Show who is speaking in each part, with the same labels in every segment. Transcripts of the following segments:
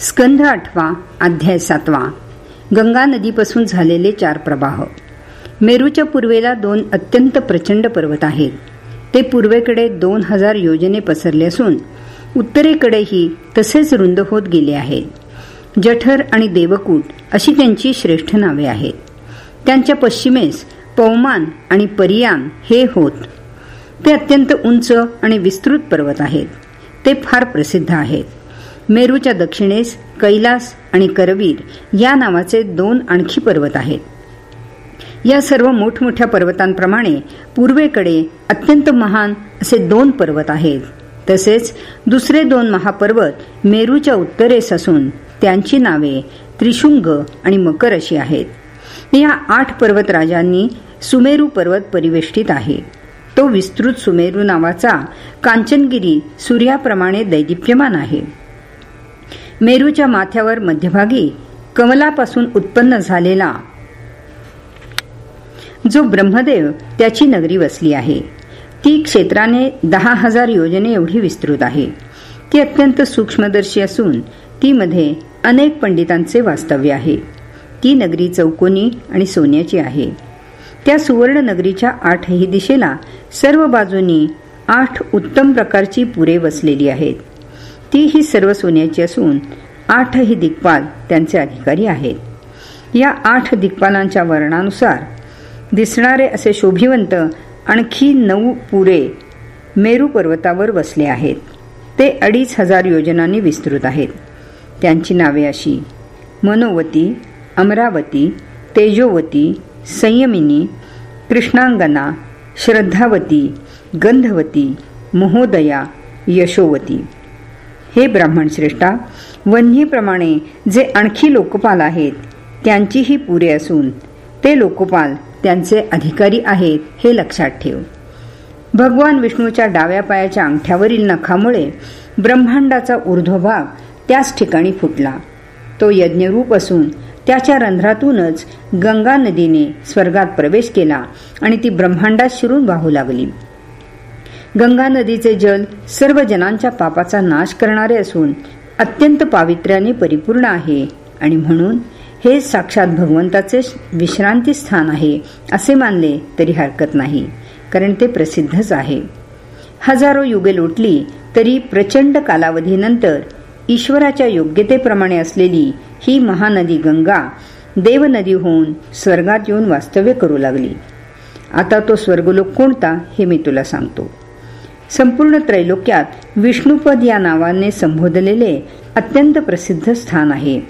Speaker 1: स्कंध आठवा अध्याय सातवा. गंगा नदीपासून झालेले चार प्रवाह. मेरूच्या पूर्वेला दोन अत्यंत प्रचंड पर्वत आहेत. ते पूर्वेकडे दोन हजार योजने पसरले असून उत्तरेकडेही तसेच रुंद होत गेले आहेत. जठर आणि देवकूट अशी त्यांची श्रेष्ठ नावे आहेत. त्यांच्या पश्चिमेस पवमान आणि परियान हे होत. ते अत्यंत उंच आणि विस्तृत पर्वत आहेत. ते फार प्रसिद्ध आहेत. मेरूच्या दक्षिणेस कैलास आणि करवीर या नावाचे दोन आणखी पर्वत आहेत. या सर्व मोठमोठ्या पर्वतांप्रमाणे पूर्वेकडे अत्यंत महान असे दोन पर्वत आहेत. तसेच दुसरे दोन महापर्वत मेरूच्या उत्तरेस असून त्यांची नावे त्रिशुंग आणि मकर अशी आहेत. या आठ पर्वत राजांनी सुमेरू पर्वत परिवेष्टित आहे. तो विस्तृत सुमेरू नावाचा कांचनगिरी सूर्याप्रमाणे दैदिप्यमान आहे. मेरूच्या माथ्यावर मध्यभागी कमलापासून उत्पन्न झालेला जो ब्रह्मदेव त्याची नगरी वसली आहे. ती क्षेत्राने दहा हजार योजने एवढी विस्तृत आहे. ती अत्यंत सूक्ष्मदर्शी असून ती मध्ये अनेक पंडितांचे वास्तव्य आहे. ती नगरी चौकोनी आणि सोन्याची आहे. त्या सुवर्ण नगरीच्या आठही दिशेला सर्व बाजूनी आठ उत्तम प्रकारची पुरे वसलेली आहेत. ती ही सर्व सोन्याची असून आठही दिग्पाल त्यांचे अधिकारी आहेत. या आठ दिग्पालांच्या वर्णानुसार दिसणारे असे शोभिवंत आणखी नऊ पुरे मेरू पर्वतावर वसले आहेत. ते अडीच हजार योजनांनी विस्तृत आहेत. त्यांची नावे अशी मनोवती अमरावती तेजोवती संयमिनी कृष्णांगना श्रद्धावती गंधवती महोदया यशोवती. हे ब्राह्मण श्रेष्ठा वन्हीप्रमाणे जे आणखी लोकपाल आहेत त्यांचीही पुरे असून ते लोकपाल त्यांचे अधिकारी आहेत हे लक्षात ठेव. भगवान विष्णूच्या डाव्या पायाच्या अंगठ्यावरील नखामुळे ब्रह्मांडाचा ऊर्ध्वभाग त्याच ठिकाणी फुटला. तो यज्ञरूप असून त्याच्या रंध्रातूनच गंगा नदीने स्वर्गात प्रवेश केला आणि ती ब्रह्मांडात शिरून वाहू लागली. गंगा नदीचे जल सर्व जनांच्या पापाचा नाश करणारे असून अत्यंत पावित्र्याने परिपूर्ण आहे. आणि म्हणून हे साक्षात भगवंताचे विश्रांती स्थान आहे असे मानले तरी हरकत नाही कारण ते प्रसिद्धच आहे. हजारो युगे लोटली तरी प्रचंड कालावधीनंतर ईश्वराच्या योग्यतेप्रमाणे असलेली ही महानदी गंगा देवनदी होऊन स्वर्गात येऊन वास्तव्य करू लागली. आता तो स्वर्गलोक कोणता हे मी तुला सांगतो. संपूर्ण त्रैलोक्यात विष्णुपद या नावाने संबोधलेले अत्यंत प्रसिद्ध स्थान आहे.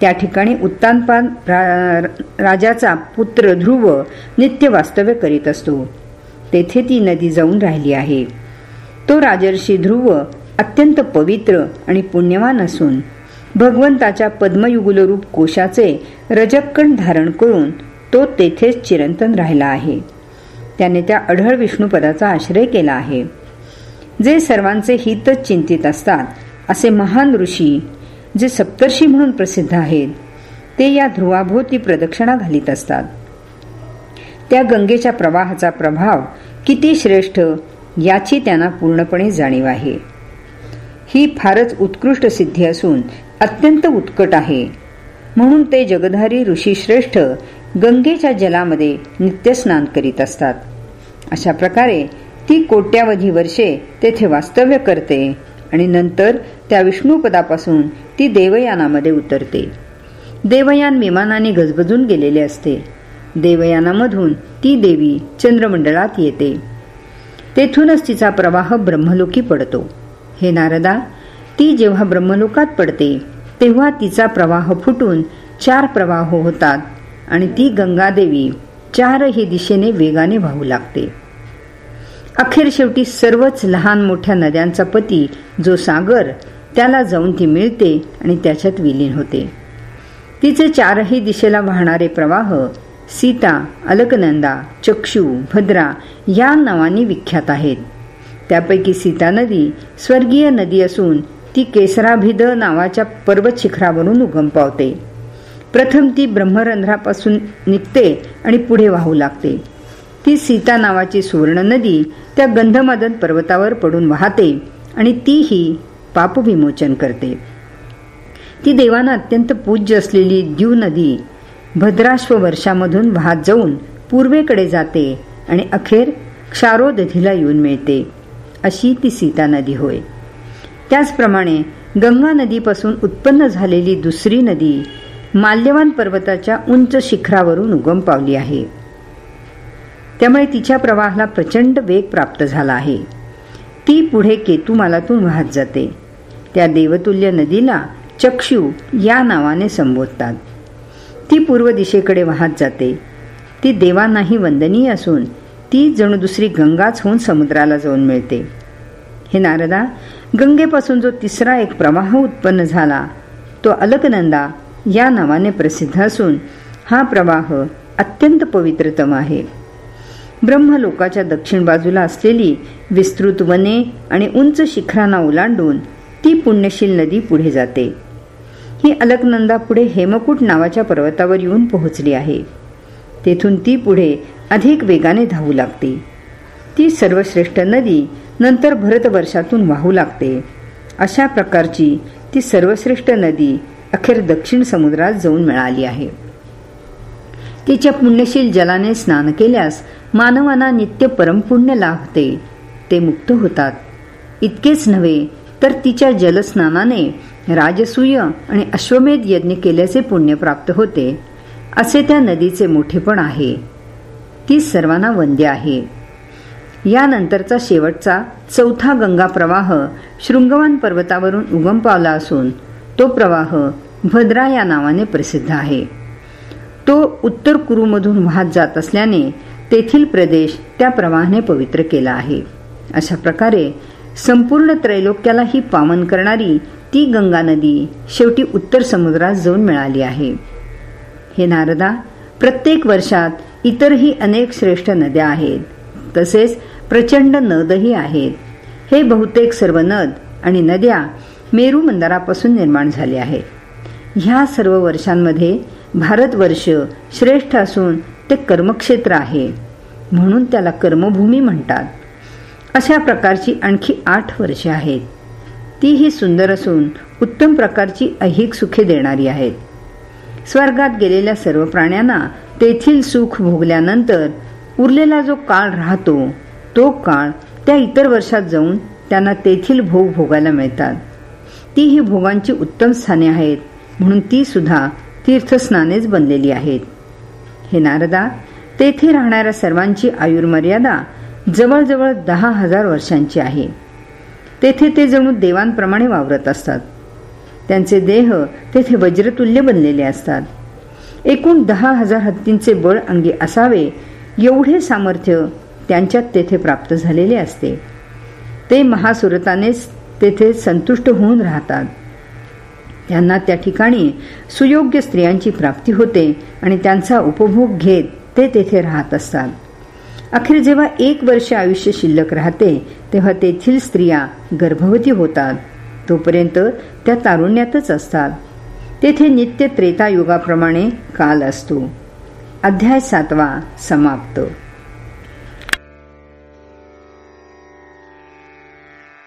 Speaker 1: त्या ठिकाणी उत्तानपान राजाचा पुत्र ध्रुव नित्य वास्तव्य करीत असतो. तेथे ती नदी जाऊन राहिली आहे. तो राजर्षी ध्रुव अत्यंत पवित्र आणि पुण्यवान असून भगवंताच्या पद्मयुगुलरूप कोशाचे रजक्कण धारण करून तो तेथेच चिरंतन राहिला आहे. त्याने त्या अढळ विष्णुपदाचा आश्रय केला आहे. जे सर्वांचे हितच चिंतित असतात असे महान ऋषी जे सप्तर्षी म्हणून प्रसिद्ध आहेत ते या ध्रुवाभोवती प्रदक्षिणा घालीत असतात. त्या गंगेच्या प्रवाहाचा प्रभाव किती श्रेष्ठ याची त्यांना पूर्णपणे जाणीव आहे. ही फारच उत्कृष्ट सिद्धी असून अत्यंत उत्कट आहे. म्हणून ते जगधारी ऋषी श्रेष्ठ गंगेच्या जलामध्ये नित्यस्नान करीत असतात. अशा प्रकारे ती कोट्यावधी वर्षे तेथे वास्तव्य करते आणि नंतर त्या विष्णुपदापासून ती देवयानामध्ये उतरते. देवयान विमानाने गजबजून गेलेले असते. देवयानामधून ती देवी चंद्रमंडळात येते. तेथूनच तिचा प्रवाह ब्रह्मलोकी पडतो. हे नारदा ती जेव्हा ब्रह्मलोकात पडते तेव्हा तिचा प्रवाह फुटून चार प्रवाह होतात आणि ती गंगादेवी चारही दिशेने वेगाने वाहू लागते. अखेर शेवटी सर्वच लहान मोठ्या नद्यांचा पती जो सागर त्याला जाऊन ती मिळते आणि त्याच्यात विलीन होते. तिचे चारही दिशेला वाहणारे प्रवाह सीता अलकनंदा चक्षु भद्रा या नावांनी विख्यात आहेत. त्यापैकी सीता नदी स्वर्गीय नदी असून ती केसराभिद नावाच्या पर्वत शिखरावरून उगम पावते. प्रथम ती ब्रह्मरंध्रापासून निघते आणि पुढे वाहू लागते. ती सीता नावाची सुवर्ण नदी त्या गंधमादन पर्वतावर पडून वाहते आणि तीही पापविमोचन करते. ती देवांना अत्यंत पूज्य असलेली द्यू नदी भद्राश्व वर्षामधून वाहत जाऊन पूर्वेकडे जाते आणि अखेर क्षारोदधीला येऊन मिळते. अशी ती सीता नदी होय. त्याचप्रमाणे गंगा नदीपासून उत्पन्न झालेली दुसरी नदी माल्यवान पर्वताच्या उंच शिखरावरून उगम पावली आहे. त्यामुळे तिच्या प्रवाहाला प्रचंड वेग प्राप्त झाला आहे. ती पुढे केतुमालातून वाहत जाते. त्या देवतुल्य नदीला चक्षू या नावाने संबोधतात. ती पूर्व दिशेकडे वाहत जाते. ती देवांनाही वंदनीय असून ती जणू दुसरी गंगाच होऊन समुद्राला जाऊन मिळते. हे नारदा गंगेपासून जो तिसरा एक प्रवाह उत्पन्न झाला तो अलकनंदा या नावाने प्रसिद्ध असून हा प्रवाह अत्यंत पवित्रतम आहे. ब्रह्मलोकाच्या दक्षिण बाजूला असलेली विस्तृत वने आणि उंच शिखरांना ओलांडून ती पुण्यशील नदी पुढे जाते. ही अलकनंदा पुढे हेमकूट नावाच्या पर्वतावर येऊन पोहोचली आहे. तेथून ती पुढे अधिक वेगाने धावू लागते. ती सर्वश्रेष्ठ नदी नंतर भरतवर्षातून वाहू लागते. अशा प्रकारची ती सर्वश्रेष्ठ नदी अखेर दक्षिण समुद्रात जाऊन मिळाली आहे. तिच्या पुण्यशील जलाने स्नान केल्यास मानवांना नित्य परमपुण्य लाभते. ते मुक्त होतात. इतकेच नव्हे तर तिच्या जलस्नानाने राजसूय आणि अश्वमेध यज्ञ केल्याचे पुण्य प्राप्त होते. असे त्या नदीचे मोठेपण आहे. ती सर्वांना वंद्य आहे. यानंतरचा शेवटचा चौथा गंगा प्रवाह शृंगवान पर्वतावरून उगम पावला असून तो प्रवाह भद्रा या नावाने प्रसिद्ध आहे. तो उत्तर कुरुमधून वाहत जात असल्याने तेथील प्रदेश त्या प्रवाहाने पवित्र केला आहे. अशा प्रकारे संपूर्ण त्रैलोक्याला ही पावन करणारी ती गंगा नदी शेवटी उत्तर समुद्रात जाऊन मिळाली आहे. हे नारदा प्रत्येक वर्षात इतरही अनेक श्रेष्ठ नद्या आहेत. तसेच प्रचंड नदही आहेत. हे बहुतेक सर्व नद आणि नद्या मेरू मंदारापासून निर्माण झाले आहेत. ह्या सर्व वर्षांमध्ये भारतवर्ष श्रेष्ठ असून ते कर्मक्षेत्र आहे. म्हणून त्याला कर्मभूमी म्हणतात. अशा प्रकारची आणखी आठ वर्षे आहेत. तीही सुंदर असून उत्तम प्रकारची ऐहिक सुखे देणारी आहेत. स्वर्गात गेलेल्या सर्व प्राण्यांना तेथील सुख भोगल्यानंतर उरलेला जो काळ राहतो तो काळ त्या इतर वर्षात जाऊन त्यांना तेथील भोग भोगायला मिळतात. ती ही भोगांची उत्तम स्थाने आहेत. म्हणून ती सुद्धा तीर्थस्नानेच बनलेली आहेत. हे नारदा तेथे राहणाऱ्या सर्वांची आयुर्मर्यादा जवळजवळ दहा हजार वर्षांची आहे. तेथे ते जणू देवांप्रमाणे वावरत असतात. त्यांचे देह तेथे वज्रतुल्य बनलेले असतात. एकूण दहा हजार हत्तींचे बळ अंगी असावे एवढे सामर्थ्य त्यांच्यात तेथे प्राप्त झालेले असते. ते महासुरतानेच तेथे संतुष्ट होऊन राहतात. त्यांना त्या ठिकाणी सुयोग्य स्त्रियांची प्राप्ती होते आणि त्यांचा उपभोग घेत ते तेथे राहत असतात. अखेर जेव्हा एक वर्ष आयुष्य शिल्लक राहते तेव्हा तेथील स्त्रिया गर्भवती होतात. तोपर्यंत त्या तारुण्यातच असतात. तेथे नित्य त्रेतायुगाप्रमाणे काल असतो. अध्याय सातवा समाप्त.